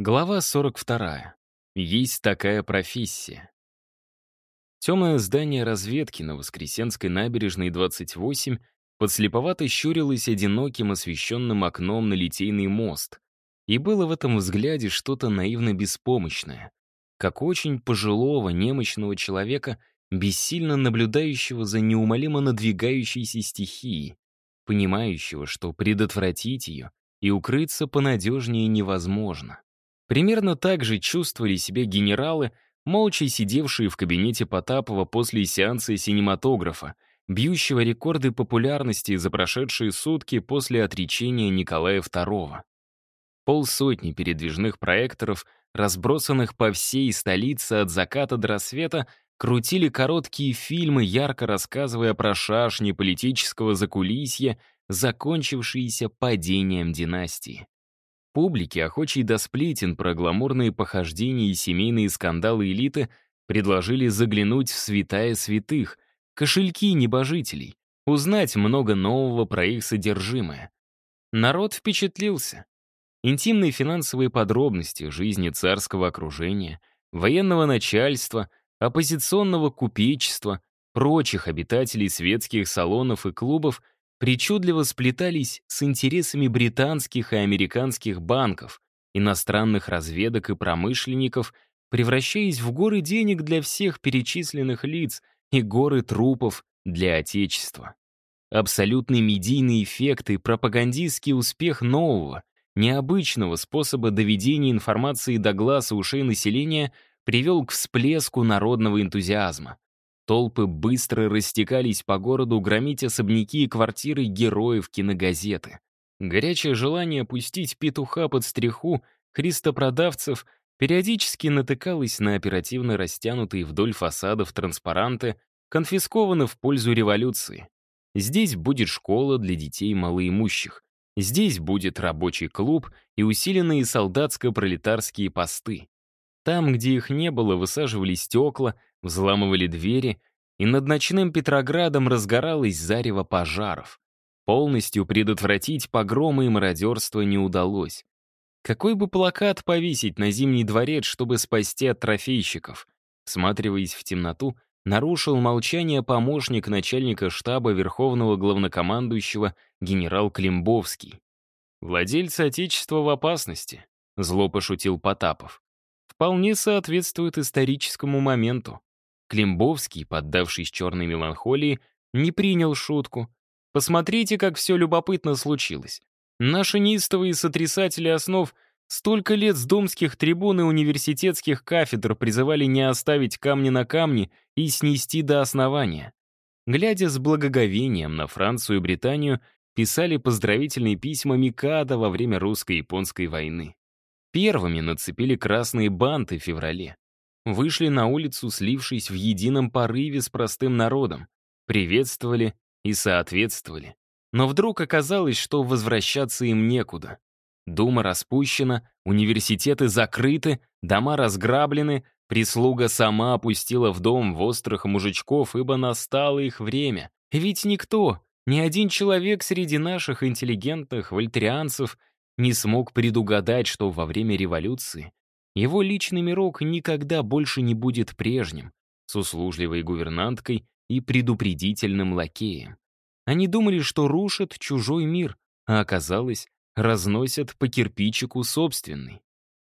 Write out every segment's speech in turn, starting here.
Глава 42. Есть такая профессия. Темное здание разведки на Воскресенской набережной 28 подслеповато щурилось одиноким освещенным окном на Литейный мост. И было в этом взгляде что-то наивно беспомощное, как очень пожилого, немощного человека, бессильно наблюдающего за неумолимо надвигающейся стихией, понимающего, что предотвратить ее и укрыться понадежнее невозможно. Примерно так же чувствовали себя генералы, молча сидевшие в кабинете Потапова после сеанса синематографа, бьющего рекорды популярности за прошедшие сутки после отречения Николая II. Полсотни передвижных проекторов, разбросанных по всей столице от заката до рассвета, крутили короткие фильмы, ярко рассказывая про шашни политического закулисья, закончившиеся падением династии. Публике, охочей до сплетен про гламурные похождения и семейные скандалы элиты, предложили заглянуть в святая святых, кошельки небожителей, узнать много нового про их содержимое. Народ впечатлился. Интимные финансовые подробности жизни царского окружения, военного начальства, оппозиционного купечества, прочих обитателей светских салонов и клубов — причудливо сплетались с интересами британских и американских банков, иностранных разведок и промышленников, превращаясь в горы денег для всех перечисленных лиц и горы трупов для Отечества. Абсолютный медийный эффект и пропагандистский успех нового, необычного способа доведения информации до глаз и ушей населения привел к всплеску народного энтузиазма. Толпы быстро растекались по городу громить особняки и квартиры героев киногазеты. Горячее желание пустить петуха под стриху христопродавцев периодически натыкалось на оперативно растянутые вдоль фасадов транспаранты, конфискованы в пользу революции. Здесь будет школа для детей малоимущих. Здесь будет рабочий клуб и усиленные солдатско-пролетарские посты. Там, где их не было, высаживали стекла, взламывали двери, и над ночным Петроградом разгоралось зарево пожаров. Полностью предотвратить погромы и мародерство не удалось. Какой бы плакат повесить на Зимний дворец, чтобы спасти от трофейщиков? Всматриваясь в темноту, нарушил молчание помощник начальника штаба Верховного главнокомандующего генерал Климбовский. «Владельцы Отечества в опасности», — зло пошутил Потапов вполне соответствует историческому моменту. Климбовский, поддавшись черной меланхолии, не принял шутку. Посмотрите, как все любопытно случилось. Наши неистовые сотрясатели основ столько лет с домских трибун и университетских кафедр призывали не оставить камни на камне и снести до основания. Глядя с благоговением на Францию и Британию, писали поздравительные письма Микадо во время русско-японской войны. Первыми нацепили красные банты в феврале. Вышли на улицу, слившись в едином порыве с простым народом. Приветствовали и соответствовали. Но вдруг оказалось, что возвращаться им некуда. Дума распущена, университеты закрыты, дома разграблены, прислуга сама опустила в дом в острых мужичков, ибо настало их время. Ведь никто, ни один человек среди наших интеллигентных вольтерианцев не смог предугадать, что во время революции его личный мирок никогда больше не будет прежним, с услужливой гувернанткой и предупредительным лакеем. Они думали, что рушат чужой мир, а оказалось, разносят по кирпичику собственный.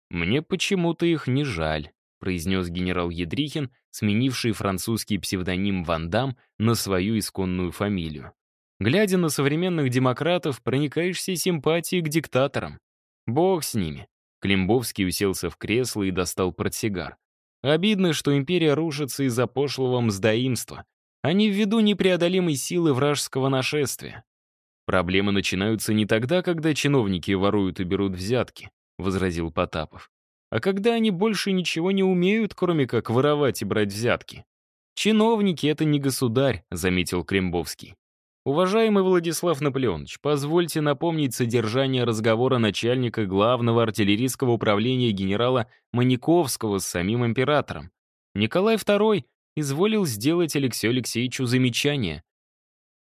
«Мне почему-то их не жаль», — произнес генерал Едрихин, сменивший французский псевдоним Вандам на свою исконную фамилию. Глядя на современных демократов, проникаешься симпатией к диктаторам. Бог с ними. Климбовский уселся в кресло и достал портсигар. Обидно, что империя рушится из-за пошлого мздоимства, а не ввиду непреодолимой силы вражеского нашествия. Проблемы начинаются не тогда, когда чиновники воруют и берут взятки, возразил Потапов, а когда они больше ничего не умеют, кроме как воровать и брать взятки. Чиновники — это не государь, заметил Крембовский. Уважаемый Владислав Наполеонович, позвольте напомнить содержание разговора начальника главного артиллерийского управления генерала Маниковского с самим императором. Николай II изволил сделать Алексею Алексеевичу замечание.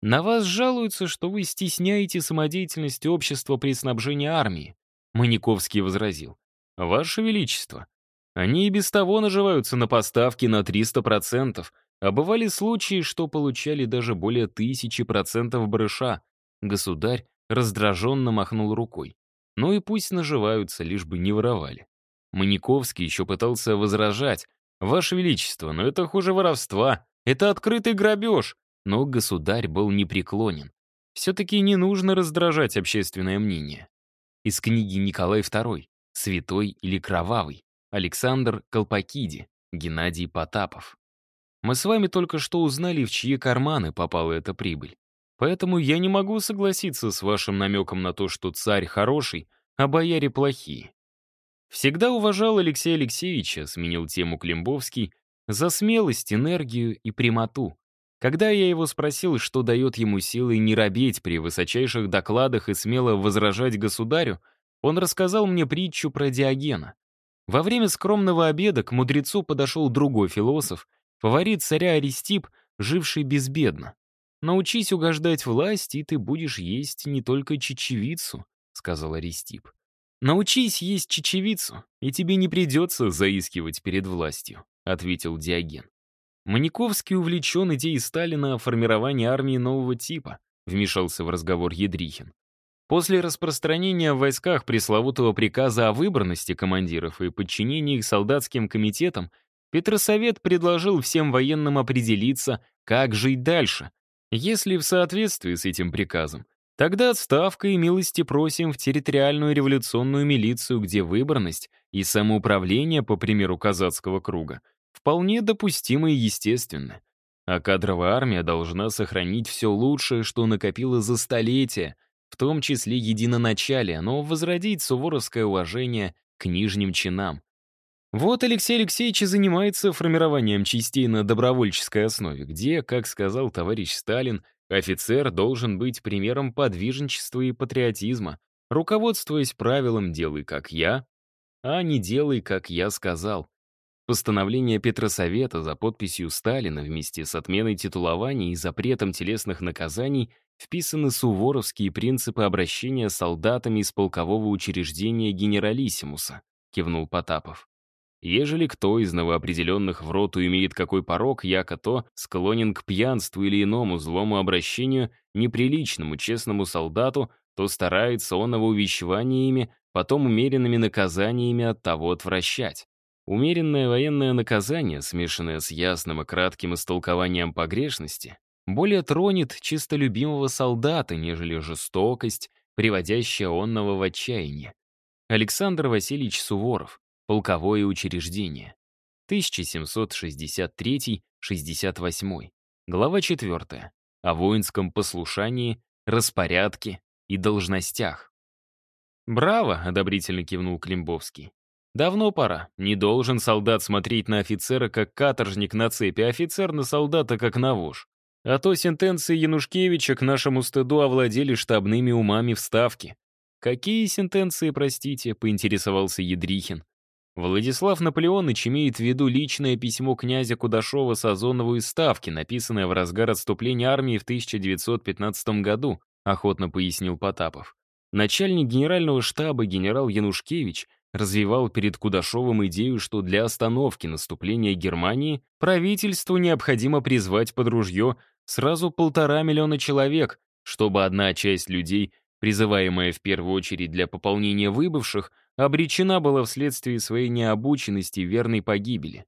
На вас жалуются, что вы стесняете самодеятельность общества при снабжении армии. Маниковский возразил. «Ваше Величество, они и без того наживаются на поставки на 300%, а бывали случаи, что получали даже более тысячи процентов барыша. Государь раздраженно махнул рукой. Ну и пусть наживаются, лишь бы не воровали. Маниковский еще пытался возражать. «Ваше Величество, но это хуже воровства. Это открытый грабеж». Но государь был непреклонен. Все-таки не нужно раздражать общественное мнение. Из книги Николай II «Святой или кровавый» Александр Колпакиди, Геннадий Потапов. Мы с вами только что узнали, в чьи карманы попала эта прибыль. Поэтому я не могу согласиться с вашим намеком на то, что царь хороший, а бояре плохие. Всегда уважал Алексея Алексеевича, сменил тему Климбовский, за смелость, энергию и прямоту. Когда я его спросил, что дает ему силы не робеть при высочайших докладах и смело возражать государю, он рассказал мне притчу про Диогена. Во время скромного обеда к мудрецу подошел другой философ Фаворит царя Аристип, живший безбедно. «Научись угождать власти, и ты будешь есть не только чечевицу», — сказал Аристип. «Научись есть чечевицу, и тебе не придется заискивать перед властью», — ответил Диоген. Маниковский увлечен идеей Сталина о формировании армии нового типа, вмешался в разговор Едрихин. После распространения в войсках пресловутого приказа о выборности командиров и подчинении их солдатским комитетам Петросовет предложил всем военным определиться, как жить дальше. Если в соответствии с этим приказом, тогда отставка и милости просим в территориальную революционную милицию, где выборность и самоуправление, по примеру казацкого круга, вполне допустимы и естественны. А кадровая армия должна сохранить все лучшее, что накопила за столетия, в том числе единоначалие, но возродить суворовское уважение к нижним чинам. Вот Алексей Алексеевич и занимается формированием частей на добровольческой основе, где, как сказал товарищ Сталин, офицер должен быть примером подвижничества и патриотизма, руководствуясь правилом «делай как я», а не «делай как я сказал». Постановление Петросовета за подписью Сталина вместе с отменой титулования и запретом телесных наказаний вписаны суворовские принципы обращения с солдатами из полкового учреждения генералиссимуса, кивнул Потапов. Ежели кто из новоопределенных в роту имеет какой порог, яко то склонен к пьянству или иному злому обращению, неприличному честному солдату, то старается он его увещеваниями, потом умеренными наказаниями от того отвращать. Умеренное военное наказание, смешанное с ясным и кратким истолкованием погрешности, более тронет чистолюбимого солдата, нежели жестокость, приводящая онного в отчаяние. Александр Васильевич Суворов, Полковое учреждение. 1763-68. Глава 4. О воинском послушании, распорядке и должностях. «Браво!» — одобрительно кивнул Климбовский. «Давно пора. Не должен солдат смотреть на офицера, как каторжник на цепи, а офицер на солдата, как на вож. А то сентенции Янушкевича к нашему стыду овладели штабными умами вставки». «Какие сентенции, простите?» — поинтересовался Едрихин. Владислав Наполеоныч имеет в виду личное письмо князя Кудашова Сазонову из Ставки, написанное в разгар отступления армии в 1915 году, охотно пояснил Потапов. Начальник генерального штаба генерал Янушкевич развивал перед Кудашовым идею, что для остановки наступления Германии правительству необходимо призвать под ружье сразу полтора миллиона человек, чтобы одна часть людей, призываемая в первую очередь для пополнения выбывших, обречена была вследствие своей необученности верной погибели.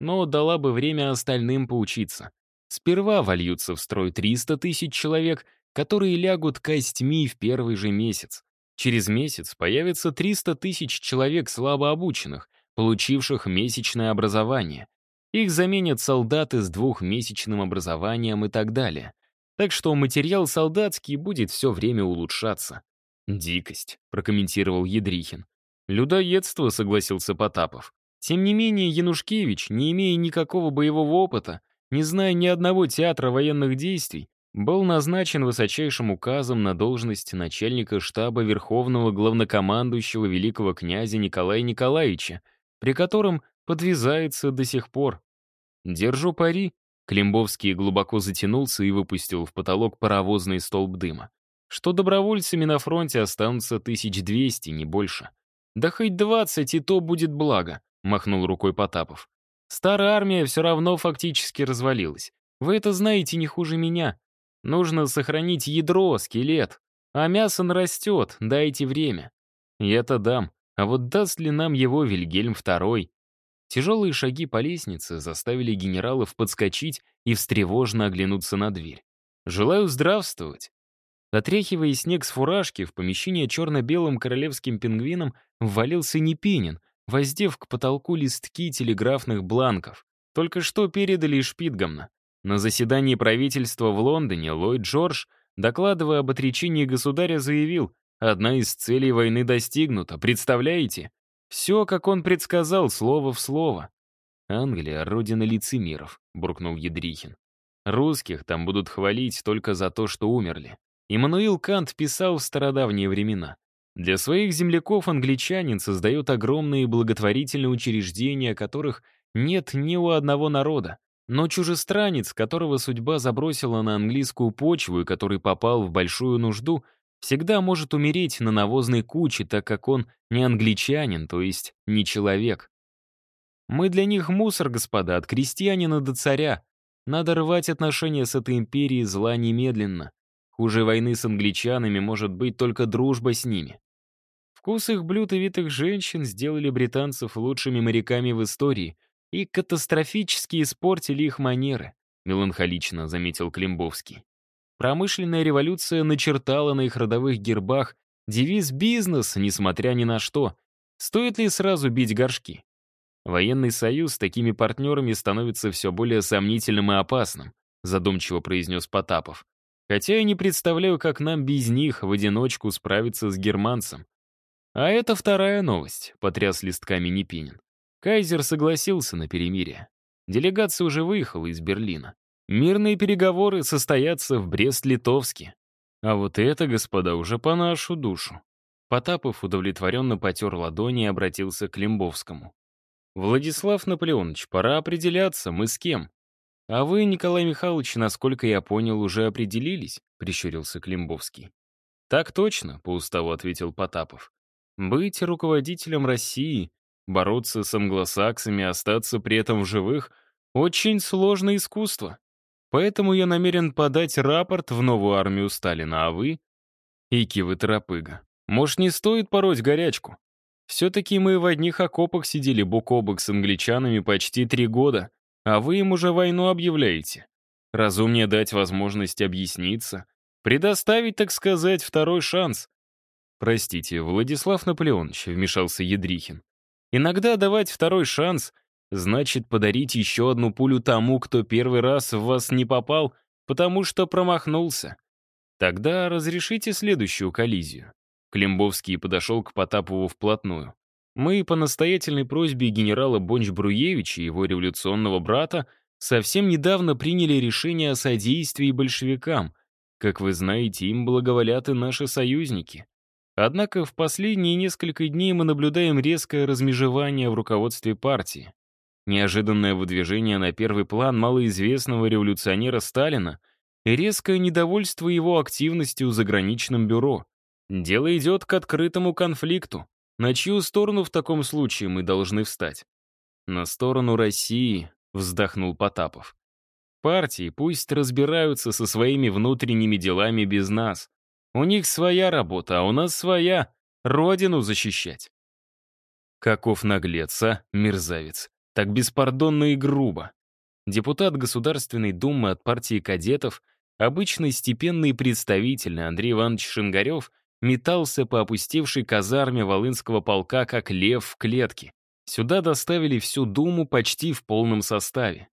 Но дала бы время остальным поучиться. Сперва вольются в строй 300 тысяч человек, которые лягут костьми в первый же месяц. Через месяц появится 300 тысяч человек слабо обученных, получивших месячное образование. Их заменят солдаты с двухмесячным образованием и так далее. Так что материал солдатский будет все время улучшаться. «Дикость», — прокомментировал Едрихин. «Людоедство», — согласился Потапов. Тем не менее, Янушкевич, не имея никакого боевого опыта, не зная ни одного театра военных действий, был назначен высочайшим указом на должность начальника штаба Верховного главнокомандующего великого князя Николая Николаевича, при котором подвязается до сих пор. «Держу пари», Климбовский глубоко затянулся и выпустил в потолок паровозный столб дыма, что добровольцами на фронте останутся 1200, не больше. «Да хоть двадцать, и то будет благо», — махнул рукой Потапов. «Старая армия все равно фактически развалилась. Вы это знаете не хуже меня. Нужно сохранить ядро, скелет. А мясо нарастет, дайте время. Я-то дам, а вот даст ли нам его Вильгельм II? Тяжелые шаги по лестнице заставили генералов подскочить и встревожно оглянуться на дверь. «Желаю здравствовать!» Отряхивая снег с фуражки, в помещение черно-белым королевским пингвином ввалился Непинин, воздев к потолку листки телеграфных бланков. Только что передали Шпитгамна. На заседании правительства в Лондоне Ллойд Джордж, докладывая об отречении государя, заявил, одна из целей войны достигнута, представляете? Все, как он предсказал, слово в слово. «Англия — родина лицемеров», — буркнул Едрихин. «Русских там будут хвалить только за то, что умерли». Иммануил Кант писал в стародавние времена. Для своих земляков англичанин создает огромные благотворительные учреждения, которых нет ни у одного народа. Но чужестранец, которого судьба забросила на английскую почву и который попал в большую нужду, всегда может умереть на навозной куче, так как он не англичанин, то есть не человек. Мы для них мусор, господа, от крестьянина до царя. Надо рвать отношения с этой империей зла немедленно. Хуже войны с англичанами может быть только дружба с ними. Вкус их блюд и витых женщин сделали британцев лучшими моряками в истории и катастрофически испортили их манеры, меланхолично заметил Климбовский. Промышленная революция начертала на их родовых гербах девиз «бизнес», несмотря ни на что. Стоит ли сразу бить горшки? Военный союз с такими партнерами становится все более сомнительным и опасным, задумчиво произнес Потапов. Хотя я не представляю, как нам без них в одиночку справиться с германцем. А это вторая новость, потряс листками Непинин. Кайзер согласился на перемирие. Делегация уже выехала из Берлина. Мирные переговоры состоятся в Брест-Литовске. А вот это, господа, уже по нашу душу. Потапов удовлетворенно потер ладони и обратился к Лембовскому. «Владислав Наполеонович, пора определяться, мы с кем?» «А вы, Николай Михайлович, насколько я понял, уже определились?» — прищурился Климбовский. «Так точно», — по уставу ответил Потапов. «Быть руководителем России, бороться с англосаксами, остаться при этом в живых — очень сложное искусство. Поэтому я намерен подать рапорт в новую армию Сталина, а вы? Ики вы торопыга. Может, не стоит пороть горячку? Все-таки мы в одних окопах сидели бок о бок с англичанами почти три года, а вы им уже войну объявляете. Разумнее дать возможность объясниться, предоставить, так сказать, второй шанс. Простите, Владислав Наполеонович, вмешался Едрихин. Иногда давать второй шанс значит подарить еще одну пулю тому, кто первый раз в вас не попал, потому что промахнулся. Тогда разрешите следующую коллизию. Клембовский подошел к Потапову вплотную. Мы по настоятельной просьбе генерала Бонч-Бруевича и его революционного брата совсем недавно приняли решение о содействии большевикам. Как вы знаете, им благоволят и наши союзники. Однако в последние несколько дней мы наблюдаем резкое размежевание в руководстве партии. Неожиданное выдвижение на первый план малоизвестного революционера Сталина и резкое недовольство его активностью в заграничном бюро. Дело идет к открытому конфликту. На чью сторону в таком случае мы должны встать? На сторону России, вздохнул Потапов. Партии пусть разбираются со своими внутренними делами без нас. У них своя работа, а у нас своя. Родину защищать. Каков наглец, а, мерзавец. Так беспардонно и грубо. Депутат Государственной Думы от партии кадетов, обычный степенный и представительный Андрей Иванович Шингарев, метался по опустевшей казарме Волынского полка, как лев в клетке. Сюда доставили всю Думу почти в полном составе.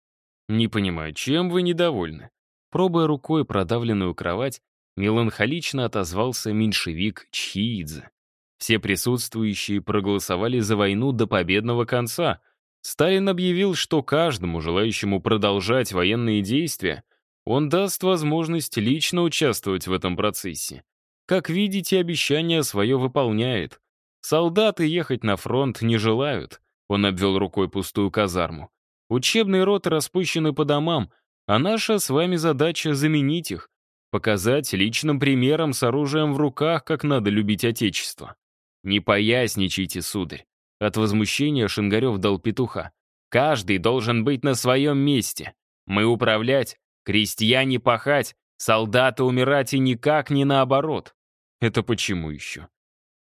Не понимаю, чем вы недовольны? Пробуя рукой продавленную кровать, меланхолично отозвался меньшевик Чхиидзе. Все присутствующие проголосовали за войну до победного конца, Сталин объявил, что каждому, желающему продолжать военные действия, он даст возможность лично участвовать в этом процессе. Как видите, обещание свое выполняет. Солдаты ехать на фронт не желают. Он обвел рукой пустую казарму. Учебные роты распущены по домам, а наша с вами задача заменить их, показать личным примером с оружием в руках, как надо любить Отечество. «Не поясничайте, сударь». От возмущения Шингарев дал петуха. «Каждый должен быть на своем месте. Мы управлять, крестьяне пахать, солдаты умирать и никак не наоборот». «Это почему еще?»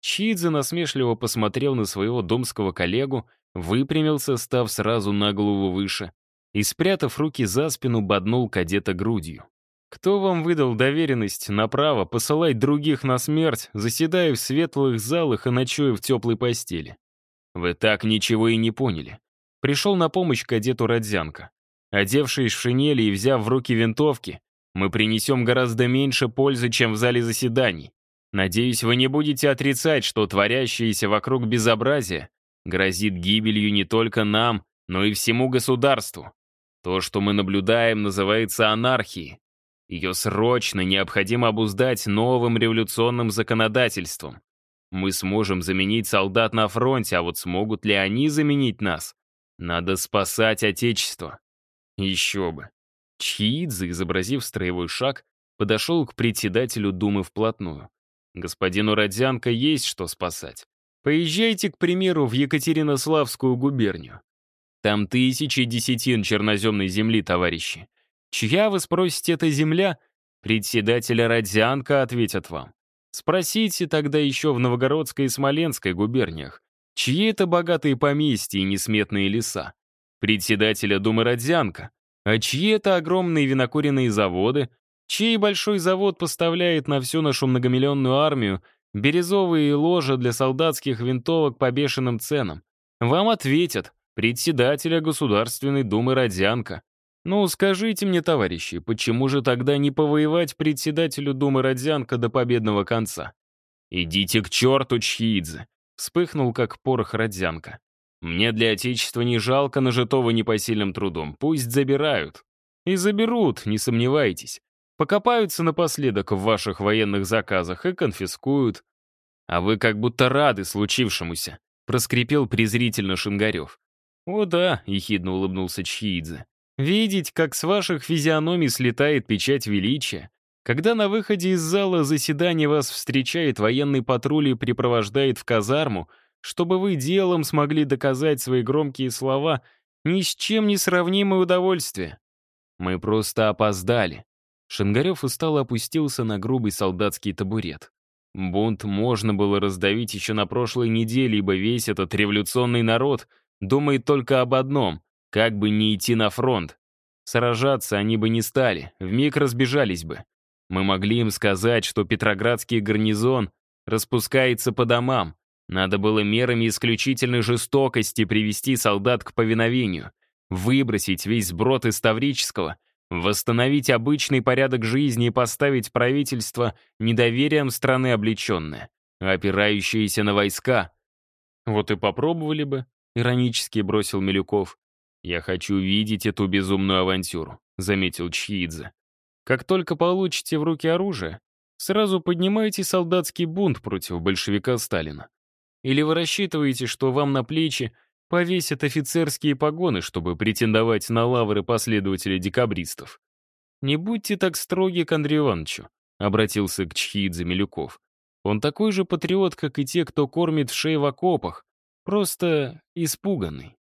Чидзе насмешливо посмотрел на своего домского коллегу, выпрямился, став сразу на голову выше, и, спрятав руки за спину, боднул кадета грудью. «Кто вам выдал доверенность на право посылать других на смерть, заседая в светлых залах и ночуя в теплой постели?» «Вы так ничего и не поняли». Пришел на помощь кадету Родзянко. Одевшись в шинели и взяв в руки винтовки, мы принесем гораздо меньше пользы, чем в зале заседаний. Надеюсь, вы не будете отрицать, что творящееся вокруг безобразие грозит гибелью не только нам, но и всему государству. То, что мы наблюдаем, называется анархией. Ее срочно необходимо обуздать новым революционным законодательством. Мы сможем заменить солдат на фронте, а вот смогут ли они заменить нас? Надо спасать Отечество. Еще бы. Чиидзе, изобразив строевой шаг, подошел к председателю Думы вплотную. Господину Родзянко есть что спасать. Поезжайте, к примеру, в Екатеринославскую губернию. Там тысячи десятин черноземной земли, товарищи. Чья, вы спросите, эта земля? Председателя Родзянко ответят вам. Спросите тогда еще в Новгородской и Смоленской губерниях, чьи это богатые поместья и несметные леса? Председателя Думы Родзянко. А чьи это огромные винокуренные заводы, чей большой завод поставляет на всю нашу многомиллионную армию бирюзовые ложа для солдатских винтовок по бешеным ценам. Вам ответят, председателя Государственной Думы Родзянко. Ну, скажите мне, товарищи, почему же тогда не повоевать председателю Думы Родзянко до победного конца? «Идите к черту, Чхидзе!» — вспыхнул, как порох Родзянко. «Мне для Отечества не жалко нажитого непосильным трудом, пусть забирают». И заберут, не сомневайтесь. Покопаются напоследок в ваших военных заказах и конфискуют. А вы как будто рады случившемуся, проскрипел презрительно Шингарев. «О да», — ехидно улыбнулся Чхиидзе. «Видеть, как с ваших физиономий слетает печать величия, когда на выходе из зала заседания вас встречает военный патруль и припровождает в казарму, чтобы вы делом смогли доказать свои громкие слова, ни с чем не сравнимое удовольствие. Мы просто опоздали. Шангарев устало опустился на грубый солдатский табурет. Бунт можно было раздавить еще на прошлой неделе, ибо весь этот революционный народ думает только об одном — как бы не идти на фронт. Сражаться они бы не стали, вмиг разбежались бы. Мы могли им сказать, что Петроградский гарнизон распускается по домам. Надо было мерами исключительной жестокости привести солдат к повиновению, выбросить весь сброд из Таврического Восстановить обычный порядок жизни и поставить правительство недоверием страны облеченное, опирающееся на войска. Вот и попробовали бы, иронически бросил Милюков. «Я хочу видеть эту безумную авантюру», — заметил Чхидзе. «Как только получите в руки оружие, сразу поднимайте солдатский бунт против большевика Сталина. Или вы рассчитываете, что вам на плечи повесят офицерские погоны, чтобы претендовать на лавры последователей декабристов. «Не будьте так строги к Андрею Ивановичу», — обратился к Чхидзе Милюков. «Он такой же патриот, как и те, кто кормит в шее в окопах, просто испуганный».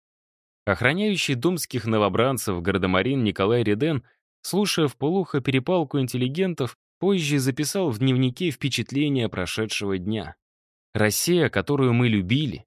Охраняющий думских новобранцев гардемарин Николай Реден, слушая в полухо перепалку интеллигентов, позже записал в дневнике впечатления прошедшего дня. Россия, которую мы любили,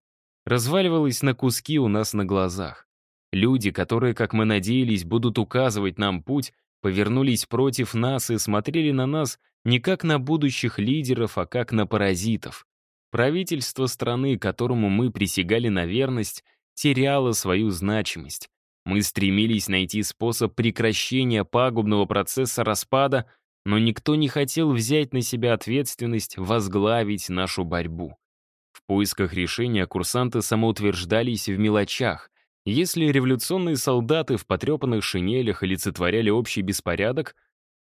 разваливалась на куски у нас на глазах. Люди, которые, как мы надеялись, будут указывать нам путь, повернулись против нас и смотрели на нас не как на будущих лидеров, а как на паразитов. Правительство страны, которому мы присягали на верность, теряло свою значимость. Мы стремились найти способ прекращения пагубного процесса распада, но никто не хотел взять на себя ответственность возглавить нашу борьбу. Поисках решения курсанты самоутверждались в мелочах. Если революционные солдаты в потрепанных шинелях олицетворяли общий беспорядок,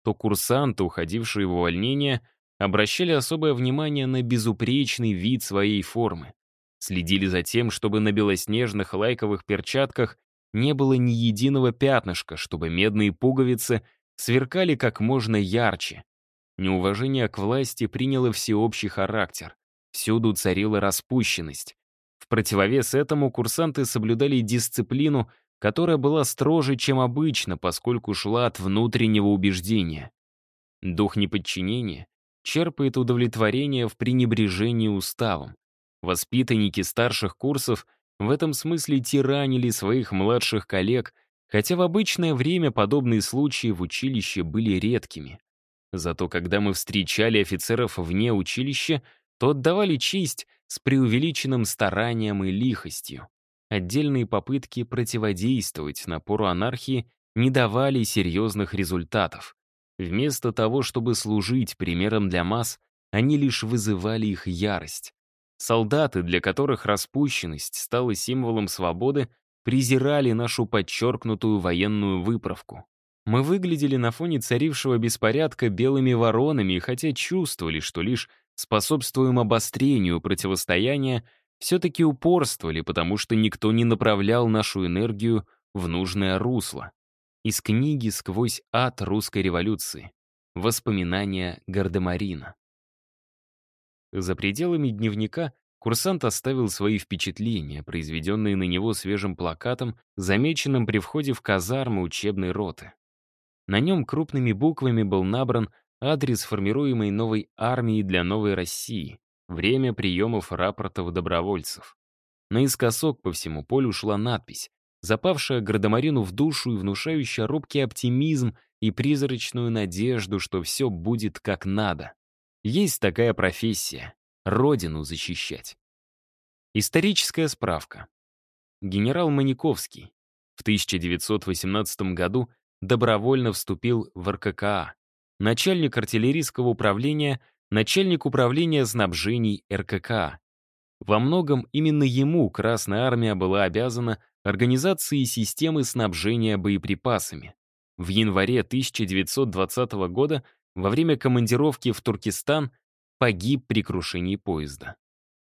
то курсанты, уходившие в увольнение, обращали особое внимание на безупречный вид своей формы. Следили за тем, чтобы на белоснежных лайковых перчатках не было ни единого пятнышка, чтобы медные пуговицы сверкали как можно ярче. Неуважение к власти приняло всеобщий характер. Всюду царила распущенность. В противовес этому курсанты соблюдали дисциплину, которая была строже, чем обычно, поскольку шла от внутреннего убеждения. Дух неподчинения черпает удовлетворение в пренебрежении уставом. Воспитанники старших курсов в этом смысле тиранили своих младших коллег, хотя в обычное время подобные случаи в училище были редкими. Зато когда мы встречали офицеров вне училища, то отдавали честь с преувеличенным старанием и лихостью. Отдельные попытки противодействовать напору анархии не давали серьезных результатов. Вместо того, чтобы служить примером для масс, они лишь вызывали их ярость. Солдаты, для которых распущенность стала символом свободы, презирали нашу подчеркнутую военную выправку. Мы выглядели на фоне царившего беспорядка белыми воронами, хотя чувствовали, что лишь способствуем обострению противостояния, все-таки упорствовали, потому что никто не направлял нашу энергию в нужное русло. Из книги «Сквозь ад русской революции». Воспоминания Гардемарина. За пределами дневника курсант оставил свои впечатления, произведенные на него свежим плакатом, замеченным при входе в казармы учебной роты. На нем крупными буквами был набран адрес формируемой новой армии для новой России, время приемов рапортов добровольцев. Наискосок по всему полю шла надпись, запавшая Градомарину в душу и внушающая робкий оптимизм и призрачную надежду, что все будет как надо. Есть такая профессия — родину защищать. Историческая справка. Генерал Маниковский в 1918 году добровольно вступил в РККА, начальник артиллерийского управления, начальник управления снабжений РККА. Во многом именно ему Красная Армия была обязана организацией системы снабжения боеприпасами. В январе 1920 года во время командировки в Туркестан погиб при крушении поезда.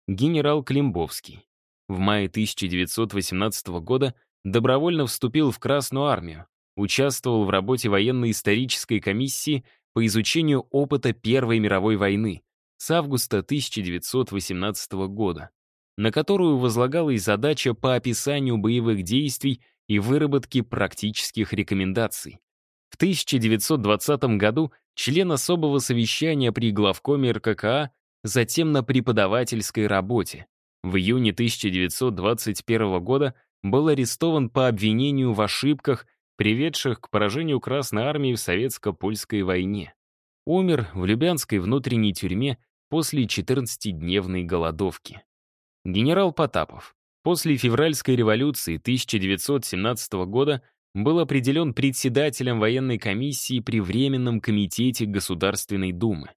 Генерал Климбовский. В мае 1918 года добровольно вступил в Красную армию, участвовал в работе военно-исторической комиссии по изучению опыта Первой мировой войны с августа 1918 года, на которую возлагалась задача по описанию боевых действий и выработке практических рекомендаций. В 1920 году член особого совещания при главкоме РККА, затем на преподавательской работе. В июне 1921 года был арестован по обвинению в ошибках приведших к поражению Красной Армии в Советско-Польской войне. Умер в Любянской внутренней тюрьме после 14-дневной голодовки. Генерал Потапов после февральской революции 1917 года был определен председателем военной комиссии при Временном комитете Государственной Думы.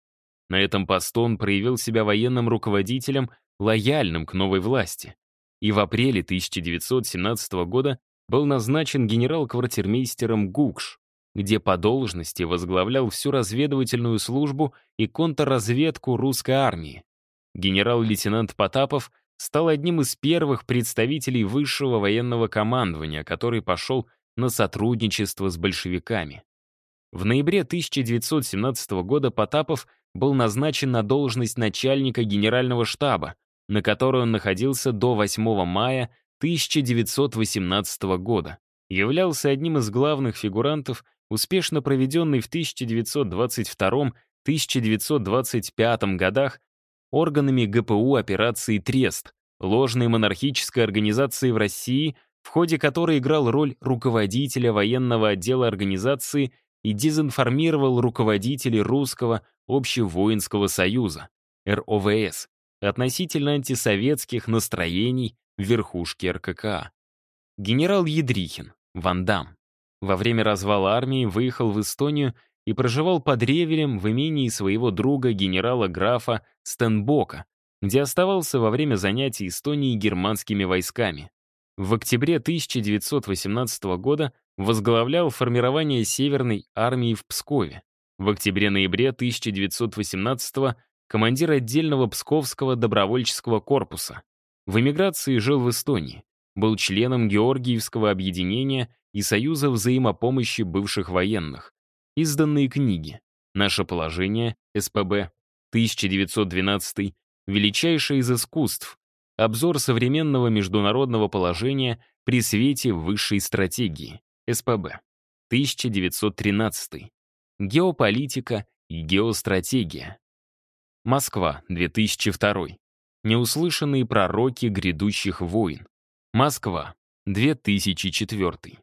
На этом посту он проявил себя военным руководителем, лояльным к новой власти. И в апреле 1917 года был назначен генерал-квартирмейстером ГУКШ, где по должности возглавлял всю разведывательную службу и контрразведку русской армии. Генерал-лейтенант Потапов стал одним из первых представителей высшего военного командования, который пошел на сотрудничество с большевиками. В ноябре 1917 года Потапов был назначен на должность начальника генерального штаба, на которой он находился до 8 мая 1918 года, являлся одним из главных фигурантов успешно проведенной в 1922-1925 годах органами ГПУ операции «Трест», ложной монархической организации в России, в ходе которой играл роль руководителя военного отдела организации и дезинформировал руководителей Русского общевоинского союза, РОВС, относительно антисоветских настроений верхушки РККА. Генерал Едрихин, Вандам, во время развала армии выехал в Эстонию и проживал под Ревелем в имении своего друга генерала-графа Стенбока, где оставался во время занятий Эстонии германскими войсками. В октябре 1918 года возглавлял формирование Северной армии в Пскове. В октябре-ноябре 1918 командир отдельного Псковского добровольческого корпуса. В эмиграции жил в Эстонии, был членом Георгиевского объединения и Союза взаимопомощи бывших военных. Изданные книги «Наше положение», СПБ, 1912, Величайшее из искусств. Обзор современного международного положения при свете высшей стратегии. СПБ. 1913. Геополитика и геостратегия. Москва, 2002. Неуслышанные пророки грядущих войн. Москва, 2004.